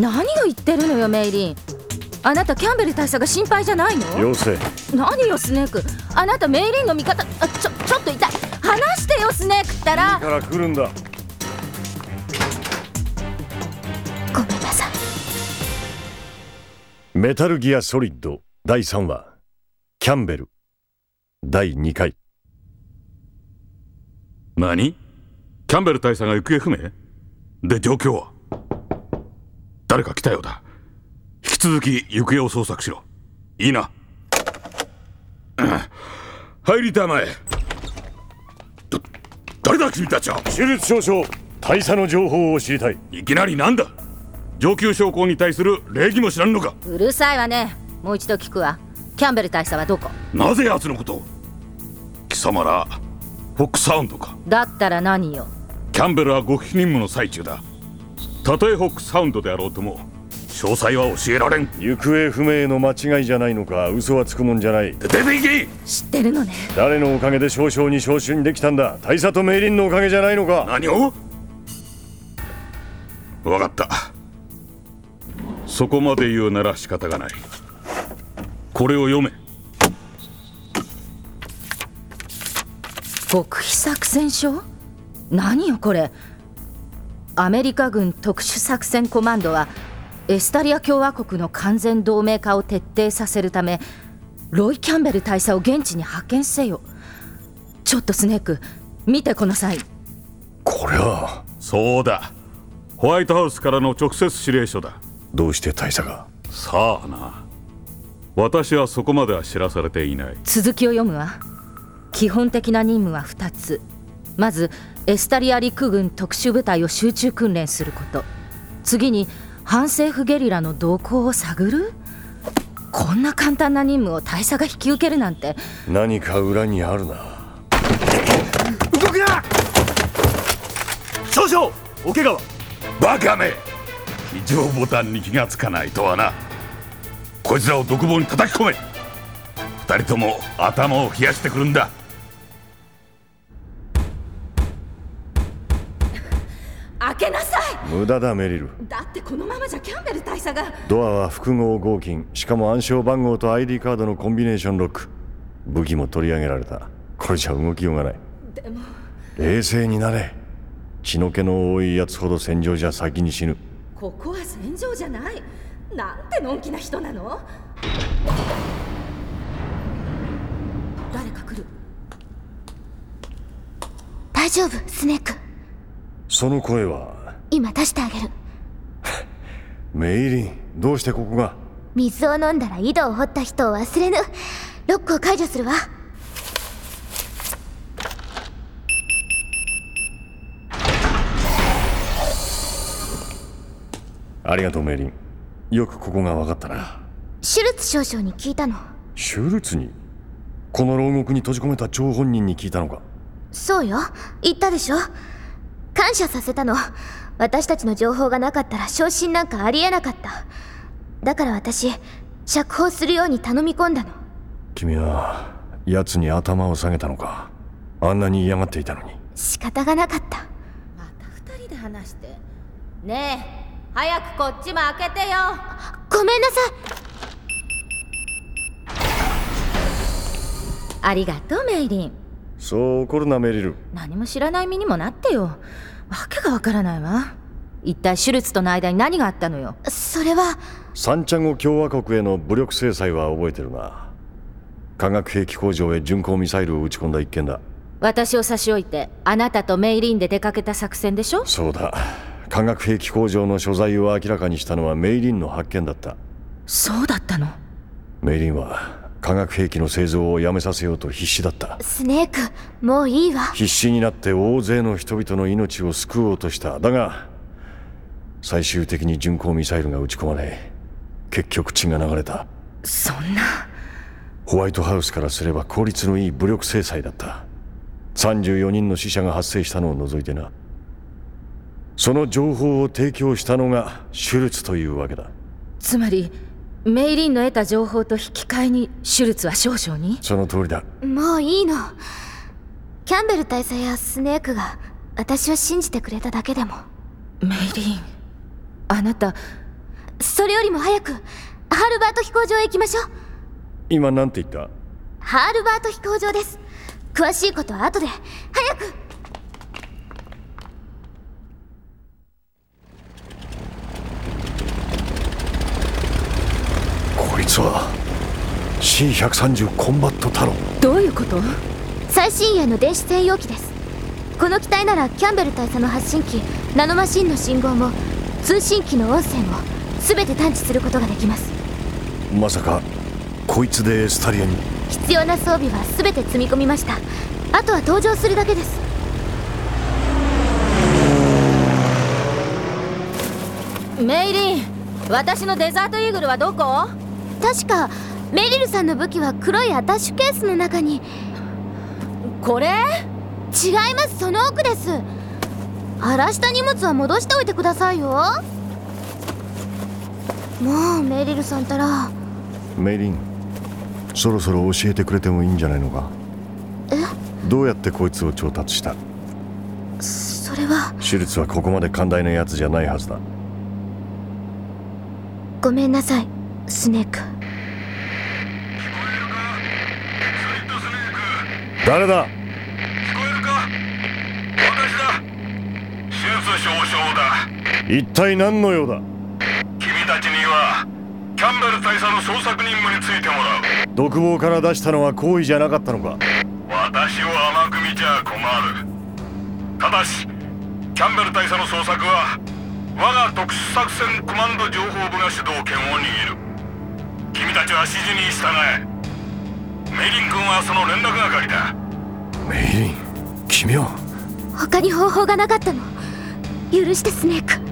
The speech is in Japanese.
何を言ってるのよメイリン。あなたキャンベル大佐が心配じゃないの？よせ。何よスネーク。あなたメイリンの味方。あちょちょっと痛い。話してよスネークったら。から来るんだ。ごめんなさい。メタルギアソリッド第3話。キャンベル。第2回。何？キャンベル大佐が行方不明？で状況は？誰か来たようだ。引き続き行方を捜索しろ。いいな。入りたまえ。だ誰だ君たちは？手術少々大佐の情報を知りたい。いきなりなんだ？上級将校に対する礼儀も知らんのか？うるさいわね。もう一度聞くわ。キャンベル大佐はどこ？なぜ奴のことを？貴様らフォックサウンドか。だったら何よ？キャンベルは極秘任務の最中だたとえホックサウンドであろうとも詳細は教えられん。行方不明の間違いじゃないのか嘘はつくもんじゃない。出ていけ！知ってるのね。誰のおかげで少々に昇進できたんだ。大佐とメイリンのおかげじゃないのか。何を？分かった。そこまで言うなら仕方がない。これを読め。極秘作戦書？何よこれアメリカ軍特殊作戦コマンドはエスタリア共和国の完全同盟化を徹底させるためロイ・キャンベル大佐を現地に派遣せよ。ちょっとスネーク見てこの際これはそうだ。ホワイトハウスからの直接指令書だ。どうして大佐が？さあな。私はそこまでは知らされていない。続きを読むわ。基本的な任務は2つ。まずエスタリア陸軍特殊部隊を集中訓練すること。次に反政府ゲリラの動向を探る？こんな簡単な任務を大佐が引き受けるなんて。何か裏にあるな。動くな！少々お怪我は。バカめ！非常ボタンに気がつかないとはな。こいつらを独房に叩き込め。二人とも頭を冷やしてくるんだ開けなさい。無駄だメリル。だってこのままじゃキャンベル大佐が。ドアは複合合金。しかも暗証番号と ID カードのコンビネーションロック。武器も取り上げられた。これじゃ動きようがない。でも。冷静になれ。血の気の多いやつほど戦場じゃ先に死ぬ。ここは戦場じゃない。なんてのんきな人なの。誰か来る。大丈夫スネークその声は？今出してあげる。メイリンどうしてここが？水を飲んだら井戸を掘った人を忘れぬ。ロックを解除するわ。ありがとうメイリン。よくここが分かったな。シュルツ少将に聞いたの。シュルツに？この牢獄に閉じ込めた張本人に聞いたのか。そうよ。言ったでしょ感謝させたの。私たちの情報がなかったら昇進なんかありえなかった。だから私釈放するように頼み込んだの。君は奴に頭を下げたのか？あんなに嫌がっていたのに。仕方がなかった。また二人で話して。ねえ早くこっちも開けてよ。ごめんなさい。ありがとうメイリンそう怒るなメリル何も知らない身にもなってよ。わけがわからないわ。一体シュルツとの間に何があったのよ。それはサンチャゴ共和国への武力制裁は覚えてるな。化学兵器工場へ巡航ミサイルを撃ち込んだ一件だ。私を差し置いてあなたとメイリンで出かけた作戦でしょ？そうだ。化学兵器工場の所在を明らかにしたのはメイリンの発見だった。そうだったの？メイリンは化学兵器の製造をやめさせようと必死だった。スネークもういいわ。必死になって大勢の人々の命を救おうとした。だが最終的に巡航ミサイルが撃ち込まれ結局血が流れた。そんな。ホワイトハウスからすれば効率のいい武力制裁だった。34人の死者が発生したのを除いてな。その情報を提供したのがシュルツというわけだ。つまりメイリンの得た情報と引き換えにシュルツは少々に？その通りだ。もういいの。キャンベル大佐やスネークが私を信じてくれただけでも。メイリンあなた。それよりも早くハールバート飛行場へ行きましょう。今なんて言った？ハールバート飛行場です。詳しいことは後で。早くこいつは C130 コンバットタロンどういうこと？最新鋭の電子専用機です。この機体ならキャンベル大佐の発信機ナノマシンの信号も通信機の音声も全て探知することができます。まさかこいつでエスタリアに？必要な装備は全て積み込みました。あとは登場するだけです。メイリン私のデザートイーグルはどこ？確かメリルさんの武器は黒いアタッシュケースの中に。これ？違います。その奥です。荒らした荷物は戻しておいてくださいよ。もうメリルさんたら。メイリンそろそろ教えてくれてもいいんじゃないのか？どうやってこいつを調達した？それは。シュルツはここまで寛大なやつじゃないはずだ。ごめんなさいスネーク。誰だ？聞こえるか？私だ。手術少々だ。一体何の用だ？君たちにはキャンベル大佐の捜索任務についてもらう。独房から出したのは行為じゃなかったのか？私を甘く見ちゃ困る。ただしキャンベル大佐の捜索は我が特殊作戦コマンド情報部が主導権を握る君たちは指示に従え。メイリン君はその連絡係だ。メイリン君は他に方法がなかったの。許してスネーク